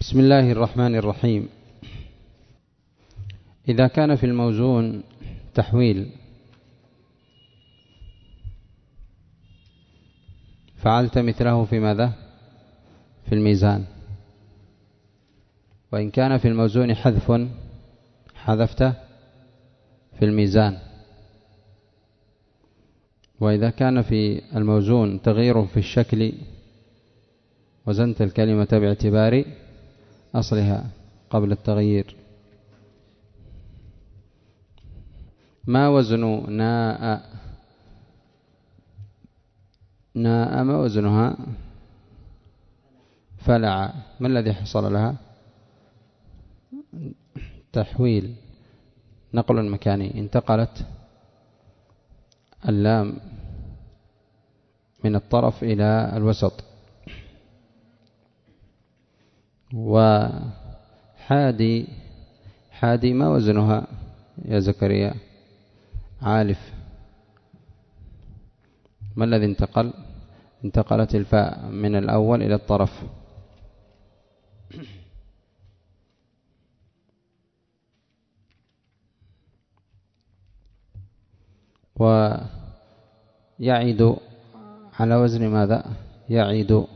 بسم الله الرحمن الرحيم. إذا كان في الموزون تحويل فعلت مثله في ماذا؟ في الميزان. وإن كان في الموزون حذف حذفت في الميزان. وإذا كان في الموزون تغيير في الشكل وزنت الكلمة باعتبار أصلها قبل التغيير. ما وزن ناء؟ ناء ما وزنها؟ فلع. ما الذي حصل لها؟ تحويل. نقل مكاني. انتقلت اللام من الطرف إلى الوسط. وحادي حادي ما وزنها يا زكريا؟ عالف. ما الذي انتقل؟ انتقلت الفاء من الأول إلى الطرف. ويعد على وزن ماذا؟ يعد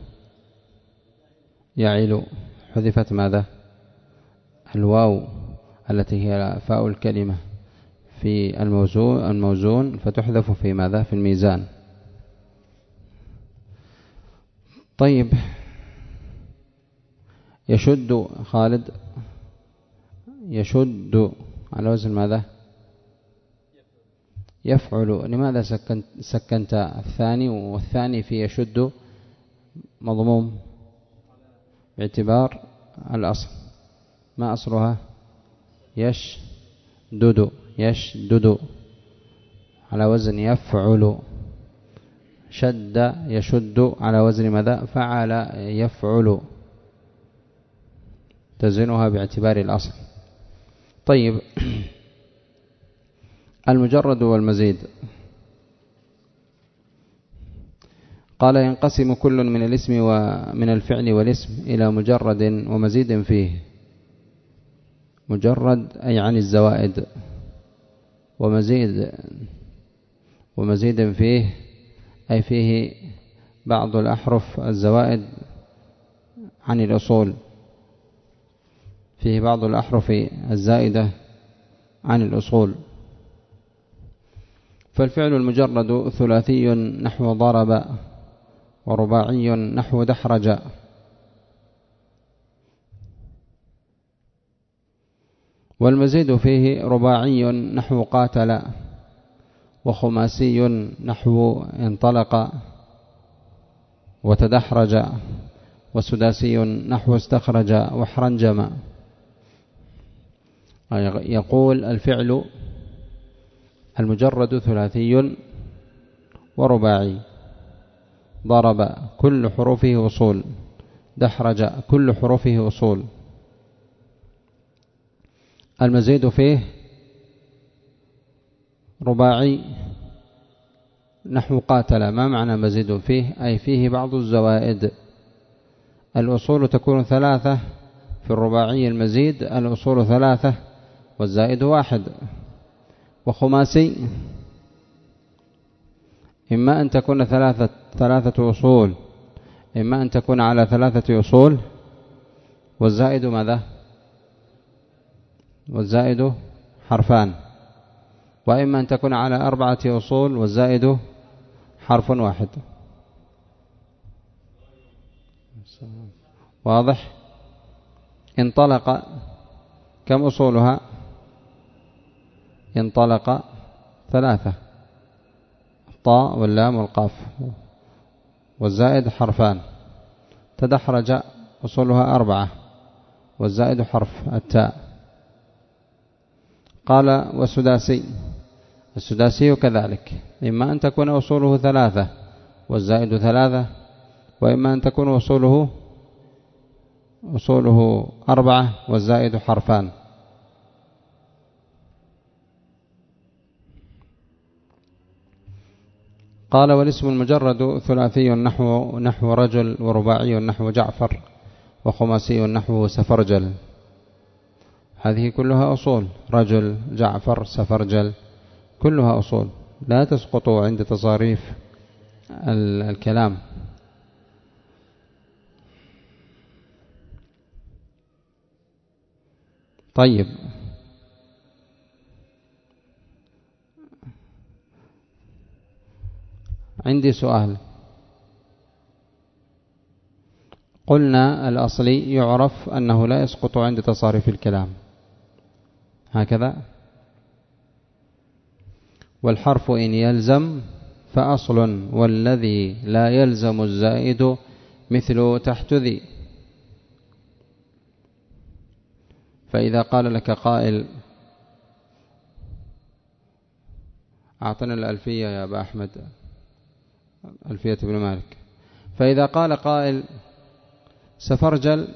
يعل حذفت ماذا؟ الواو التي هي فاء الكلمة في الموزون, الموزون فتحذف في ماذا؟ في الميزان. طيب. يشد خالد. يشد على وزن ماذا؟ يفعل. لماذا سكنت, سكنت الثاني؟ والثاني في يشد مضموم. باعتبار الأصل. ما أصلها؟ يشدد يشدد على وزن يفعل. شد يشد. على وزن ماذا؟ فعل يفعل. تزنها باعتبار الأصل. طيب. المجرد والمزيد. قال ينقسم كل من الاسم ومن الفعل والاسم إلى مجرد ومزيد فيه. مجرد أي عن الزوائد. ومزيد ومزيد فيه أي فيه بعض الأحرف الزوائد عن الأصول. فيه بعض الأحرف الزائدة عن الأصول. فالفعل المجرد ثلاثي نحو ضرب ورباعي نحو دحرج. والمزيد فيه رباعي نحو قاتل وخماسي نحو انطلق وتدحرج وسداسي نحو استخرج واحرنجم يقول الفعل المجرد ثلاثي ورباعي. ضرب كل حروفه وصول دحرج كل حروفه وصول المزيد فيه رباعي نحو قاتل. ما معنى مزيد فيه؟ أي فيه بعض الزوائد. الأصول تكون ثلاثة في الرباعي المزيد الأصول ثلاثة والزائد واحد. وخماسي إما أن تكون ثلاثة, ثلاثة أصول. إما أن تكون على ثلاثة أصول. والزائد ماذا؟ والزائد حرفان. وإما أن تكون على أربعة أصول والزائد حرف واحد. واضح؟ انطلق. كم أصولها؟ انطلق ثلاثة. الطاء واللام والقاف والزائد حرفان تدحرج أصولها أربعة والزائد حرف التاء قال والسداسي السداسي كذلك إما أن تكون أصوله ثلاثة والزائد ثلاثة وإما أن تكون أصوله أصوله أربعة والزائد حرفان قال والاسم المجرد ثلاثي نحو نحو رجل ورباعي نحو جعفر وخماسي نحوه سفرجل. هذه كلها أصول. رجل جعفر سفرجل كلها أصول. لا تسقط عند تصاريف الكلام. طيب. عندي سؤال. قلنا الأصلي يعرف أنه لا يسقط عند تصاريف الكلام. هكذا. والحرف إن يلزم فأصل والذي لا يلزم الزائد مثل تحت ذي. فإذا قال لك قائل أعطنا الألفية يا أبا أحمد. ألفية بن مالك. فإذا قال قائل سفرجل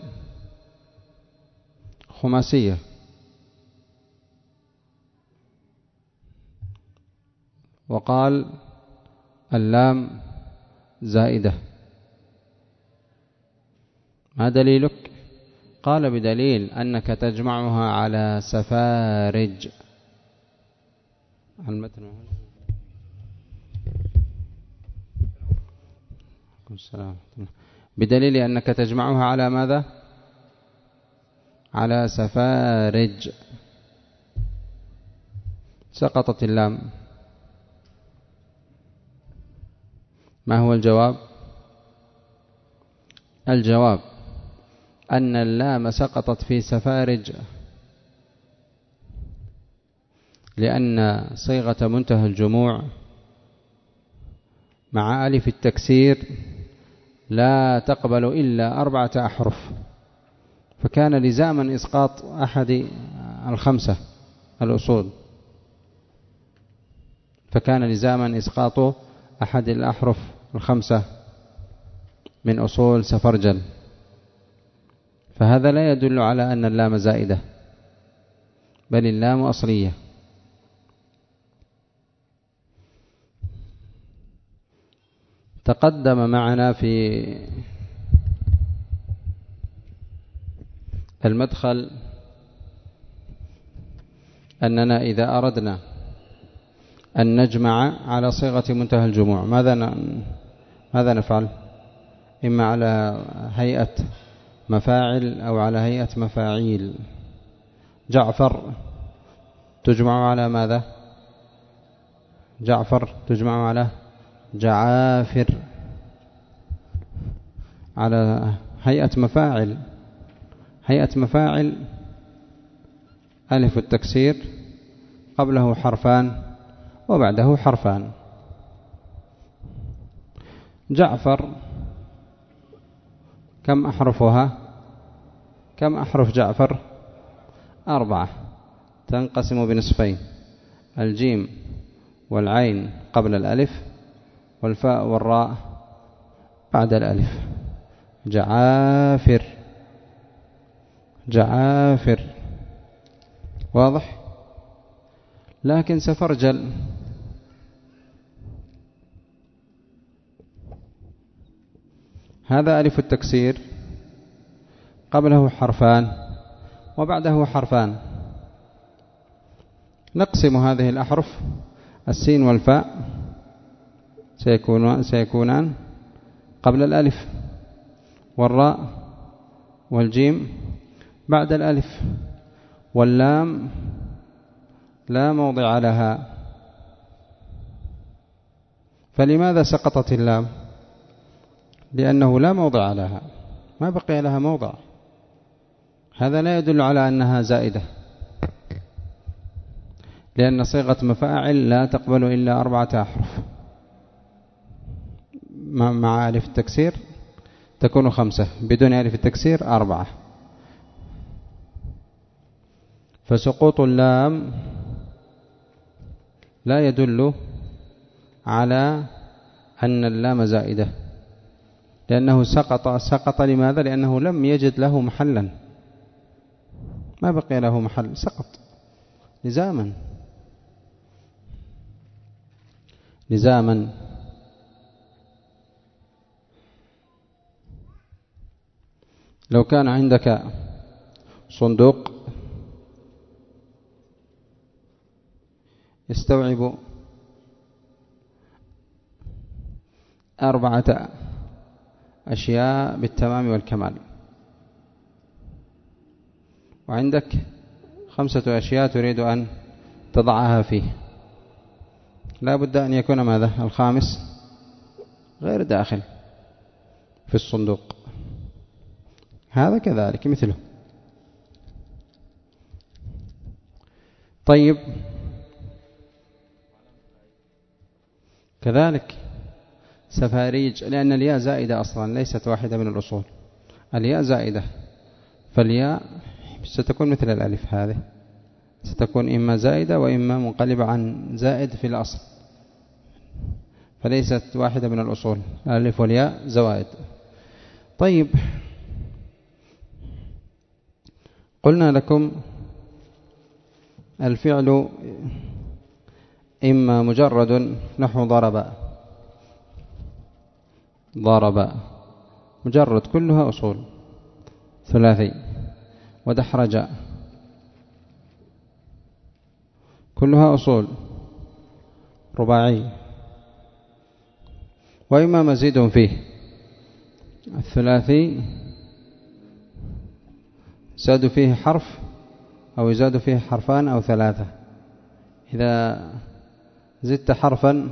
خماسية. وقال اللام زائدة. ما دليلك؟ قال بدليل أنك تجمعها على سفارج. المتن السلام بدليل أنك تجمعها على ماذا؟ على سفارج. سقطت اللام. ما هو الجواب؟ الجواب أن اللام سقطت في سفارج. لأن صيغة منتهى الجموع مع ألف التكسير لا تقبل إلا أربعة أحرف. فكان لزاما إسقاط أحد الخمسة الأصول. فكان لزاما إسقاط أحد الأحرف الخمسة من أصول سفرجل. فهذا لا يدل على أن اللام زائدة بل اللام أصلية. تقدم معنا في المدخل أننا إذا أردنا أن نجمع على صيغة منتهى الجموع. ماذا ماذا نفعل؟ إما على هيئة مفاعل أو على هيئة مفاعيل. جعفر تجمع على ماذا؟ جعفر تجمع على جعافر. على هيئة مفاعل. هيئة مفاعل. ألف التكسير. قبله حرفان. وبعده حرفان. جعفر. كم أحرفها؟ كم أحرف جعفر؟ أربعة. تنقسم بنصفين. الجيم والعين قبل الألف. والفاء والراء بعد الألف. جعافر. جعافر. واضح؟ لكن سفرجل. هذا ألف التكسير. قبله حرفان وبعده حرفان. نقسم هذه الأحرف السين والفاء. سيكون سيكونان قبل الألف والراء والجيم بعد الألف واللام لا موضع لها. فلماذا سقطت اللام؟ لأنه لا موضع لها. ما بقي لها موضع. هذا لا يدل على أنها زائدة. لأن صيغة مفاعل لا تقبل إلا أربعة أحرف. مع ألف التكسير؟ تكون خمسة. بدون ألف التكسير أربعة. فسقوط اللام لا يدل على أن اللام زائدة. لأنه سقط سقط لماذا؟ لأنه لم يجد له محلا. ما بقي له محل؟ سقط. لزاما لزاما لو كان عندك صندوق يستوعب أربعة أشياء بالتمام والكمال. وعندك خمسة أشياء تريد أن تضعها فيه. لا بد أن يكون ماذا؟ الخامس غير داخل في الصندوق. هذا كذلك مثله. طيب. كذلك سفاريج لأن الياء زائدة أصلا ليست واحدة من الأصول. الياء زائدة فالياء ستكون مثل الألف هذه. ستكون إما زائدة وإما منقلبة عن زائد في الأصل. فليست واحدة من الأصول. الألف والياء زوائد. طيب. قلنا لكم الفعل إما مجرد نحو ضرب. ضرب. مجرد كلها أصول. ثلاثي. ودحرج. كلها أصول. رباعي. وإما مزيد فيه. الثلاثي. زاد فيه حرف أو يزاد فيه حرفان أو ثلاثة. إذا زدت حرفا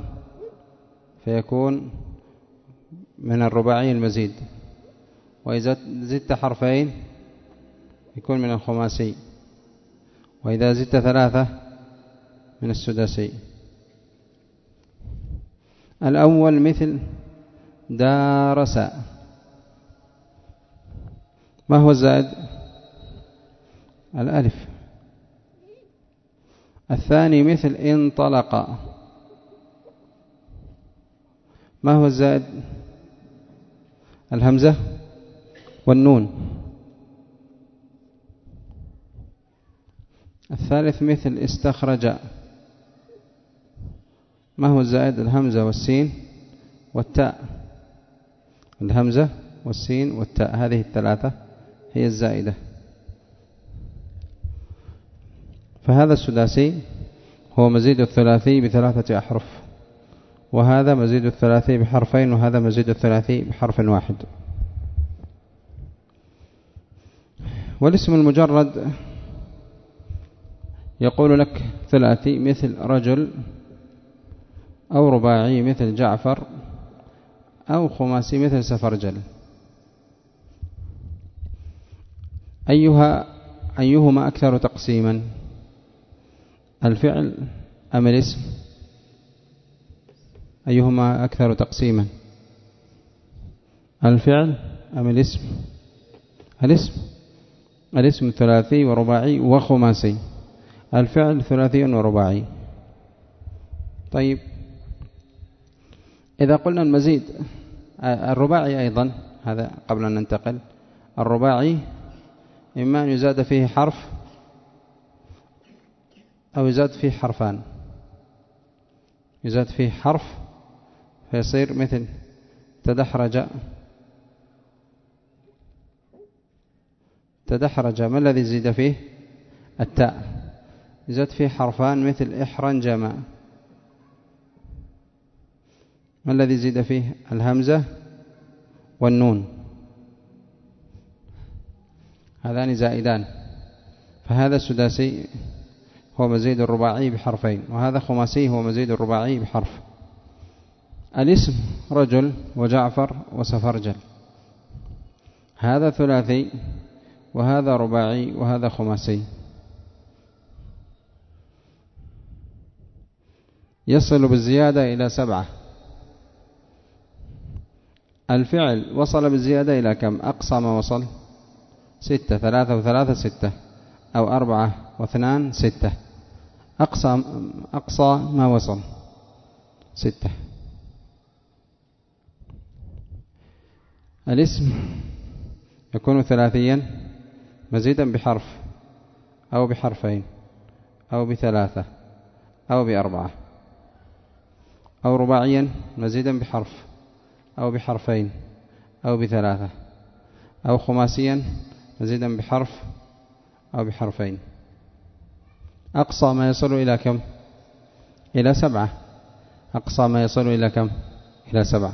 فيكون من الرباعي المزيد. وإذا زدت حرفين يكون من الخماسي. وإذا زدت ثلاثة من السداسي. الأول مثل دارس ما هو الزائد؟ الألف. الثاني مثل انطلق. ما هو الزائد؟ الهمزة والنون. الثالث مثل استخرج. ما هو الزائد؟ الهمزة والسين والتاء. الهمزة والسين والتاء. هذه الثلاثة هي الزائدة. فهذا السداسي هو مزيد الثلاثي بثلاثة أحرف وهذا مزيد الثلاثي بحرفين وهذا مزيد الثلاثي بحرف واحد. والاسم المجرد يقول لك ثلاثي مثل رجل أو رباعي مثل جعفر أو خماسي مثل سفرجل. أيها أيهما أكثر تقسيما؟ الفعل أم الاسم؟ أيهما أكثر تقسيما؟ الفعل أم الاسم؟ الاسم. الاسم ثلاثي ورباعي وخماسي. الفعل ثلاثي ورباعي. طيب. إذا قلنا المزيد الرباعي أيضا هذا قبل أن ننتقل. الرباعي إما أن يزاد فيه حرف أو يزاد فيه حرفان. يزاد فيه حرف فيصير مثل تدحرج. تدحرج. ما الذي زيد فيه؟ التاء. يزاد فيه حرفان مثل إحرنجما ما الذي زيد فيه؟ الهمزة والنون. هذان زائدان. فهذا السداسي هو مزيد الرباعي بحرفين وهذا خماسي هو مزيد الرباعي بحرف. الاسم رجل وجعفر وسفرجل. هذا ثلاثي وهذا رباعي وهذا خماسي. يصل بالزيادة إلى سبعة. الفعل وصل بالزيادة إلى كم؟ أقصى ما وصل. ستة ثلاثة وثلاثة ستة. أو أربعة واثنان ستة. أقصى, أقصى ما وصل. ستة. الاسم يكون ثلاثيا مزيدا بحرف أو بحرفين أو بثلاثة أو بأربعة. أو رباعيا مزيدا بحرف أو بحرفين أو بثلاثة. أو خماسيا مزيدا بحرف أو بحرفين. أقصى ما يصل إلى كم؟ إلى سبعة. أقصى ما يصل إلى كم؟ إلى سبعة.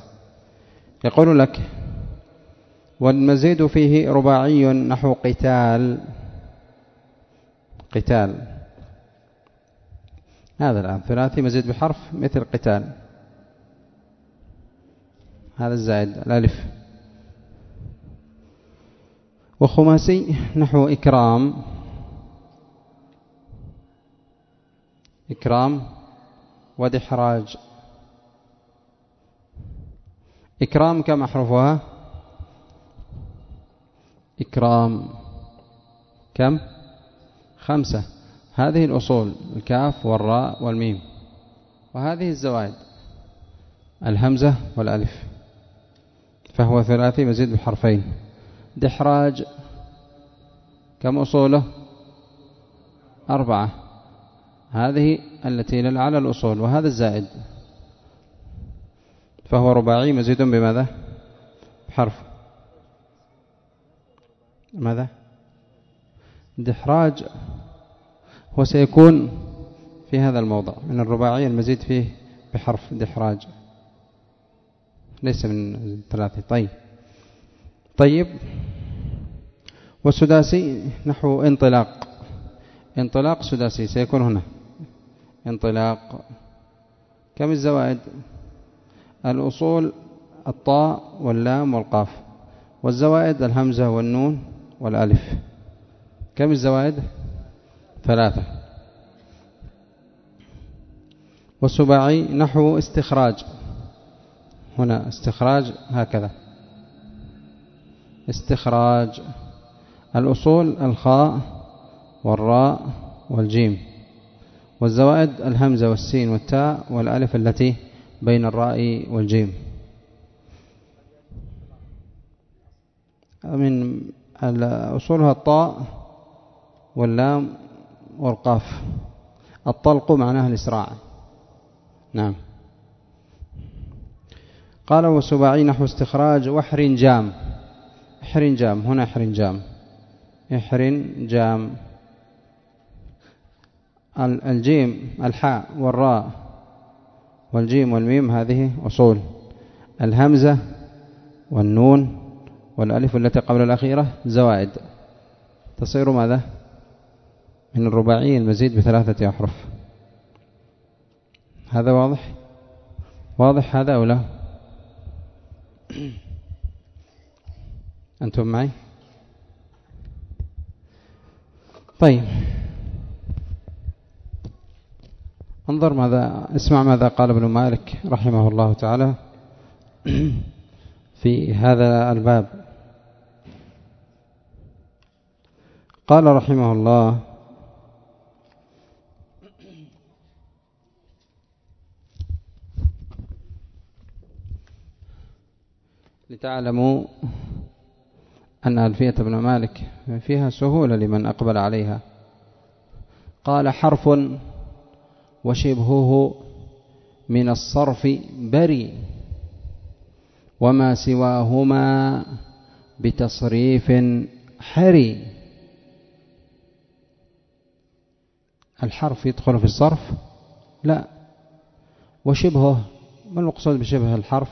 يقول لك والمزيد فيه رباعي نحو قتال. قتال. هذا الآن ثلاثي مزيد بحرف مثل قتال. هذا الزائد الألف. وخماسي نحو إكرام. إكرام ودحراج إكرام كم أحرفها إكرام. كم؟ خمسة. هذه الأصول الكاف والراء والميم. وهذه الزوائد الهمزة والألف. فهو ثلاثي مزيد بحرفين. دحراج كم أصوله؟ أربعة. هذه التي للعلى الأصول وهذا الزائد. فهو رباعي مزيد بماذا؟ بحرف. ماذا؟ دحراج. هو سيكون في هذا الموضع من الرباعي المزيد فيه بحرف دحراج. ليس من ثلاثة طيب. طيب. والسداسي نحو انطلاق. انطلاق سداسي سيكون هنا. انطلاق. كم الزوائد؟ الأصول الطاء واللام والقاف. والزوائد الهمزة والنون والألف. كم الزوائد؟ ثلاثة. والسباعي نحو استخراج. هنا استخراج هكذا. استخراج. الأصول الخاء والراء والجيم. والزوائد الهمزة والسين والتاء والألف التي بين الراء والجيم. من أصولها الطاء واللام والقاف. الطلق معناه الإسراع. نعم. قال وسباعي نحو استخراج وحرنجام. حرنجام هنا حرنجام حرنجام الجيم الحاء والراء والجيم والميم هذه أصول. الهمزة والنون والألف التي قبل الأخيرة زوائد. تصير ماذا؟ من الرباعي المزيد بثلاثة أحرف. هذا واضح؟ واضح هذا أو لا؟ أنتم معي؟ طيب. انظر ماذا اسمع ماذا قال ابن مالك رحمه الله تعالى في هذا الباب. قال رحمه الله لتعلموا أن ألفية ابن مالك فيها سهولة لمن أقبل عليها. قال حرف وشبهه من الصرف بري وما سواهما بتصريف حري. الحرف يدخل في الصرف؟ لا. وشبهه ما المقصود بشبه الحرف؟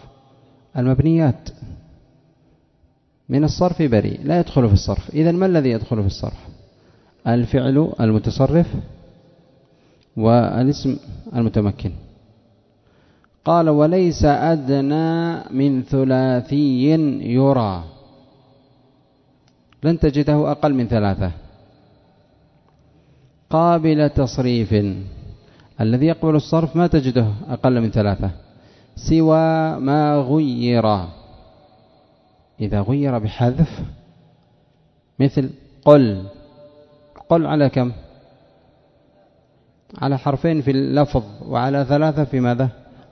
المبنيات. من الصرف بريء لا يدخل في الصرف. إذا ما الذي يدخل في الصرف؟ الفعل المتصرف. والاسم المتمكن. قال وليس أدنى من ثلاثي يرى. لن تجده أقل من ثلاثة. قابل تصريف. الذي يقبل الصرف ما تجده أقل من ثلاثة. سوى ما غير. إذا غير بحذف مثل قل. قل على كم؟ على حرفين في اللفظ وعلى ثلاثة في ماذا؟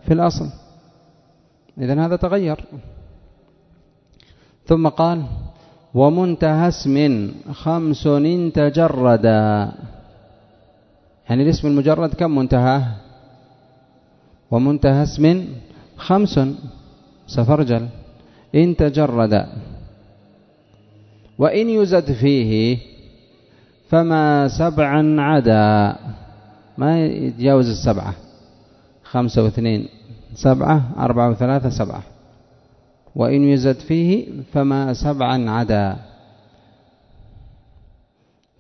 في الأصل. إذن هذا تغير. ثم قال ومنتهى اسم خمس تجردا يعني الاسم المجرد كم منتهاه؟ ومنتهى اسم خمس سفرجل إن تجرد وإن يزد فيه فما سبعا عدا. ما يتجاوز السبعة. خمسة واثنين سبعة أربعة وثلاثة سبعة. وإن يزد فيه فما سبعا عدا.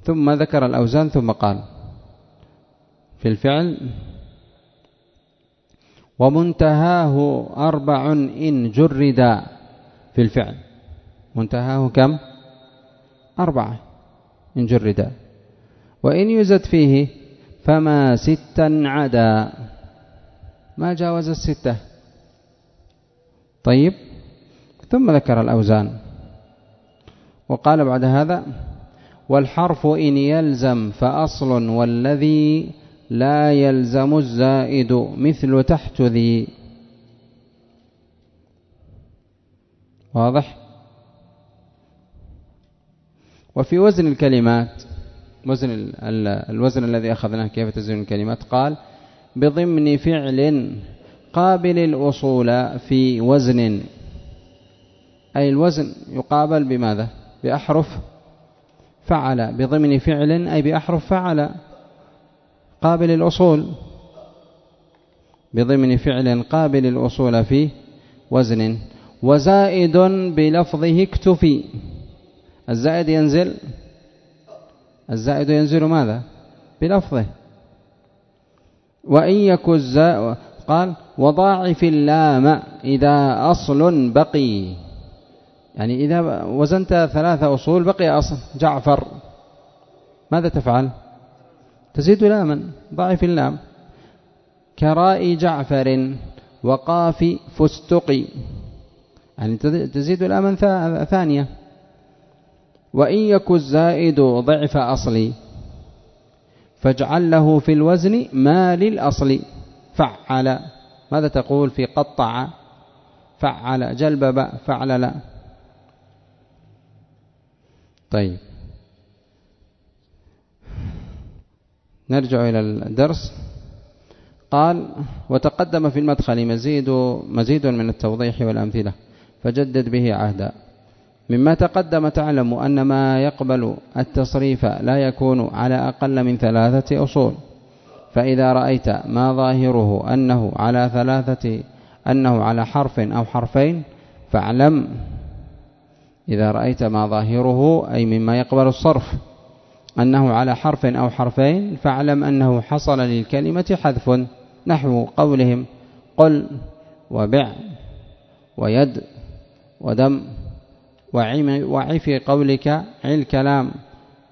ثم ذكر الأوزان ثم قال في الفعل ومنتهاه أربع إن جردا. في الفعل منتهاه كم؟ أربعة إن جردا. وإن يزد فيه فما ستا عدا. ما جاوز الستة. طيب. ثم ذكر الأوزان. وقال بعد هذا والحرف إن يلزم فأصل والذي لا يلزم الزائد مثل تحت ذي. واضح؟ وفي وزن الكلمات وزن الوزن الذي أخذناه كيف تزن الكلمات؟ قال بضمن فعل قابل الأصول في وزن. أي الوزن يقابل بماذا؟ بأحرف فعل. بضمن فعل أي بأحرف فعل. قابل الأصول بضمن فعل قابل الأصول في وزن. وزائد بلفظه اكتفي. الزائد ينزل الزائد ينزل ماذا؟ بلفظه. وإن يكن الزائد قال وضاعف اللام إذا أصل بقي. يعني إذا وزنت ثلاثة أصول بقي أصل جعفر. ماذا تفعل؟ تزيد لاما ضعف اللام. كراء جعفر وقاف فستقي. يعني تزيد لاما ثانية. وإن يك الزائد ضعف أصلي فاجعل له في الوزن ما للأصل. فعل. ماذا تقول في قطع؟ فعل. جلب فعل لا. طيب. نرجع إلى الدرس. قال وتقدم في المدخل مزيد مزيد من التوضيح والأمثلة فجدد به عهدا. مما تقدم تعلم أن ما يقبل التصريف لا يكون على أقل من ثلاثة أصول. فإذا رأيت ما ظاهره أنه على ثلاثة أنه على حرف أو حرفين فاعلم. إذا رأيت ما ظاهره أي مما يقبل الصرف أنه على حرف أو حرفين فاعلم أنه حصل للكلمة حذف نحو قولهم قل وبع ويد ودم. وعي في قولك عي الكلام.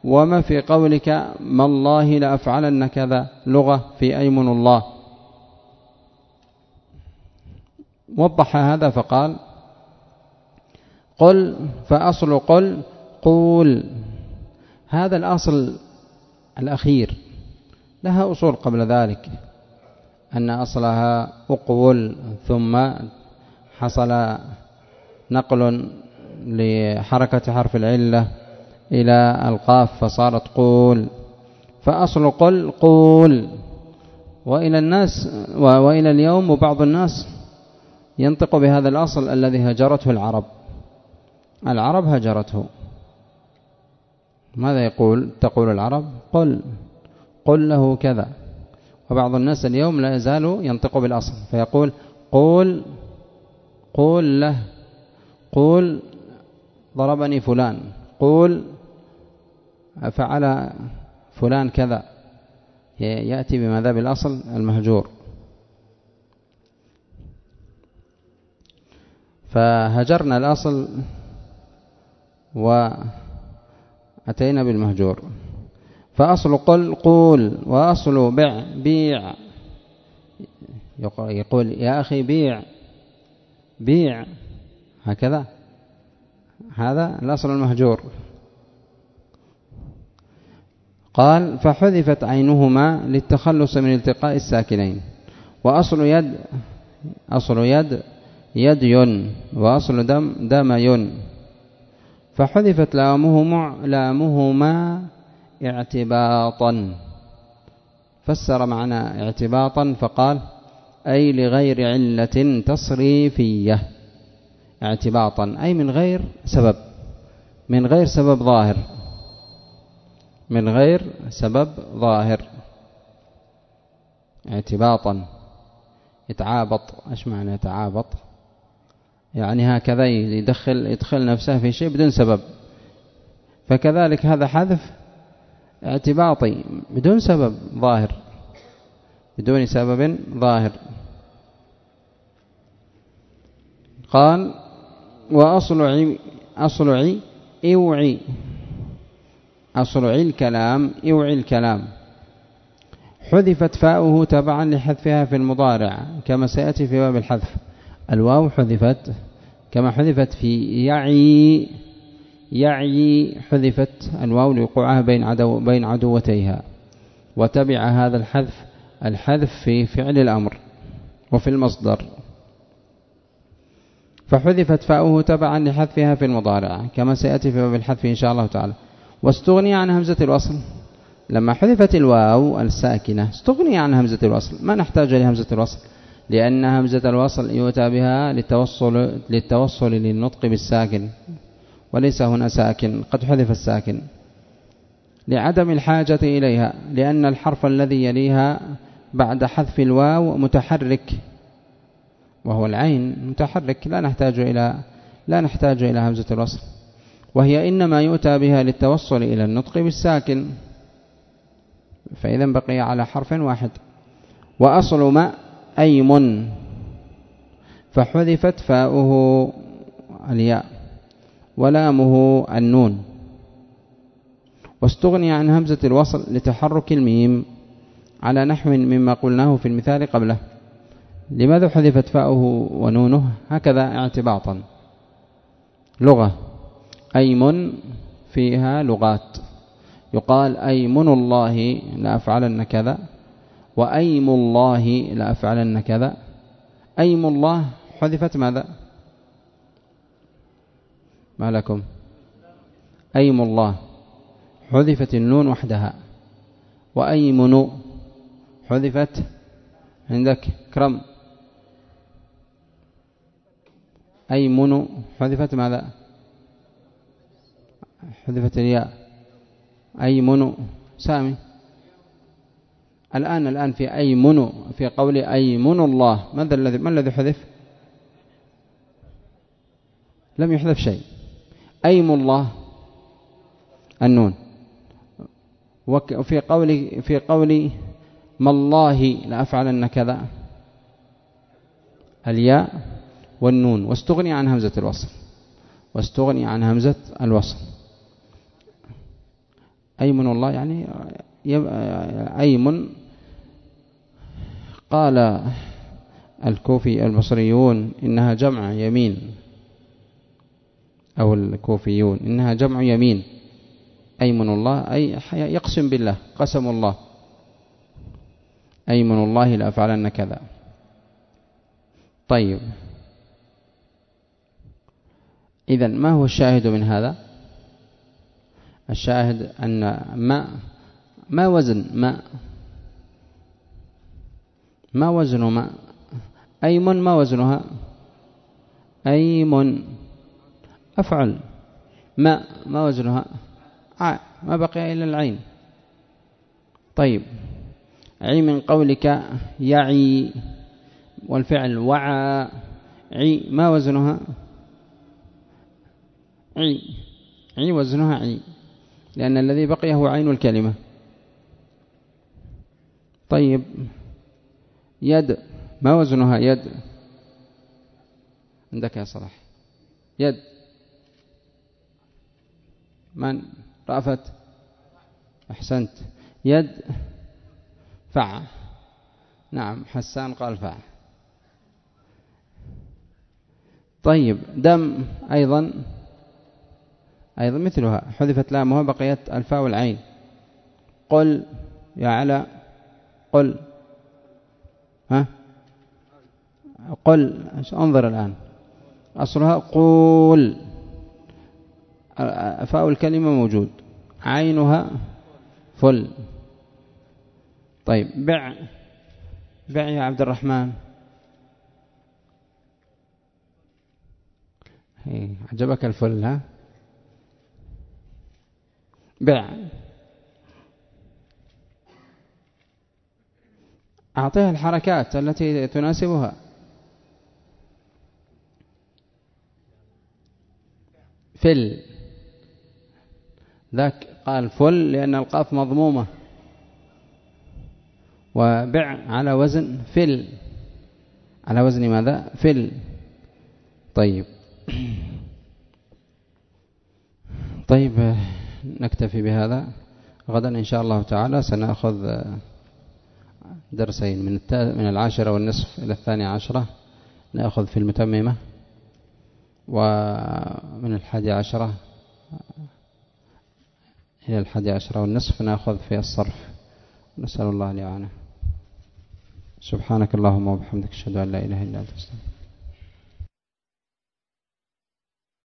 وما في قولك ما الله لأفعلن كذا لغة في أيمن الله. وضح هذا فقال قل فأصل قل قول. هذا الأصل الأخير. لها أصول قبل ذلك. أن أصلها أقول ثم حصل نقل لحركة حرف العلة إلى القاف فصارت قول. فأصل قل قول. وإلى الناس وإلى اليوم وبعض الناس ينطق بهذا الأصل الذي هجرته العرب. العرب هجرته. ماذا يقول؟ تقول العرب قل. قل له كذا. وبعض الناس اليوم لا يزال ينطق بالأصل فيقول قول قول له قول ضربني فلان. قول فعل فلان كذا. يأتي بماذا بالأصل المهجور. فهجرنا الأصل وأتينا بالمهجور. فأصل قل قول. وأصل بع بيع. يقول يا أخي بيع بيع. هكذا. هذا الأصل المهجور. قال فحذفت عينهما للتخلص من التقاء الساكنين. وأصل يد أصل يد يد ين وأصل دم دم ين. فحذفت لامهما لامهما اعتباطا. فسر معنى اعتباطا فقال أي لغير علة تصريفية. اعتباطا. أي من غير سبب. من غير سبب ظاهر. من غير سبب ظاهر. اعتباطا. يتعابط. إيش معنى يتعابط؟ يعني هكذا يدخل يدخل نفسه في شيء بدون سبب. فكذلك هذا حذف اعتباطي بدون سبب ظاهر. بدون سبب ظاهر. قال وأصل عي أصل عي إوعي. أصل عي الكلام إوعي الكلام. حذفت فاؤه تبعا لحذفها في المضارع كما سيأتي في باب الحذف. الواو حذفت كما حذفت في يعي. يعي حذفت الواو لوقوعها بين عدو بين عدوتيها. وتبع هذا الحذف الحذف في فعل الأمر وفي المصدر. فحذفت فاؤه تبعا لحذفها في المضارع كما سيأتي في باب الحذف إن شاء الله تعالى. واستغني عن همزة الوصل. لما حذفت الواو الساكنة استغني عن همزة الوصل. ما نحتاج لهمزة الوصل؟ لأن همزة الوصل يؤتى بها للتوصل, للتوصل للنطق بالساكن. وليس هنا ساكن قد حذف الساكن. لعدم الحاجة إليها لأن الحرف الذي يليها بعد حذف الواو متحرك. وهو العين متحرك لا نحتاج إلى لا نحتاج إلى همزة الوصل وهي إنما يؤتى بها للتوصل إلى النطق بالساكن. فإذا بقي على حرف واحد. وأصل ما أيم. فحذفت فاؤه الياء ولامه النون. واستغني عن همزة الوصل لتحرك الميم على نحو مما قلناه في المثال قبله. لماذا حذفت فاؤه ونونه؟ هكذا اعتباطا. لغة. أيمن فيها لغات. يقال أيمن الله لأفعلن كذا وأيم الله لأفعلن كذا. أيم الله حذفت ماذا؟ ما لكم؟ أيم الله. حذفت النون وحدها. وأيمن حذفت عندك كرم. أيمن حذفت ماذا؟ حذفت الياء. أيمن سامي. الآن الآن في أيمن في قول أيمن الله. ماذا الذي ما الذي حذف؟ لم يحذف شيء. أيم الله؟ النون. وفي قول في قول ما الله لأفعلن كذا. الياء. والنون واستغني عن همزة الوصل. واستغني عن همزة الوصل. أيمن الله يعني أيمن. قال الكوفي البصريون إنها جمع يمين. أو الكوفيون إنها جمع يمين. أيمن الله أي يقسم بالله قسم الله. أيمن الله لأفعلن كذا. طيب. إذا ما هو الشاهد من هذا؟ الشاهد أن ما ما وزن ما ما وزن ما؟ أيمن ما وزنها؟ أيمن أفعل. ما ما وزنها؟ ما بقي إلا العين. طيب عي من قولك يعي والفعل وعى. عي ما وزنها؟ عي عي وزنها عي لأن الذي بقي هو عين الكلمة. طيب. يد. ما وزنها؟ يد. عندك يا صلاح. يد. من؟ رأفت. أحسنت. يد. فع. نعم حسان قال فع. طيب. دم أيضا. أيضا مثلها حذفت لامها بقيت الفاء والعين. قل يا علا قل ها؟ قل انظر الآن. أصلها قول. فاء الكلمة موجود. عينها فل. طيب بع بع يا عبد الرحمن. عجبك الفل ها؟ بع أعطيها الحركات التي تناسبها. فل. ذاك قال فل لأن القاف مضمومة. وبع على وزن فل. على وزن ماذا؟ فل. طيب. طيب. نكتفي بهذا. غدا إن شاء الله تعالى سنأخذ درسين من من العاشرة والنصف إلى الثانية عشرة. نأخذ في المتممة ومن الحادي عشرة إلى الحادي عشرة والنصف نأخذ في الصرف. نسأل الله الإعانة. سبحانك اللهم وبحمدك أشهد أن لا إله إلا أنت أستغفرك.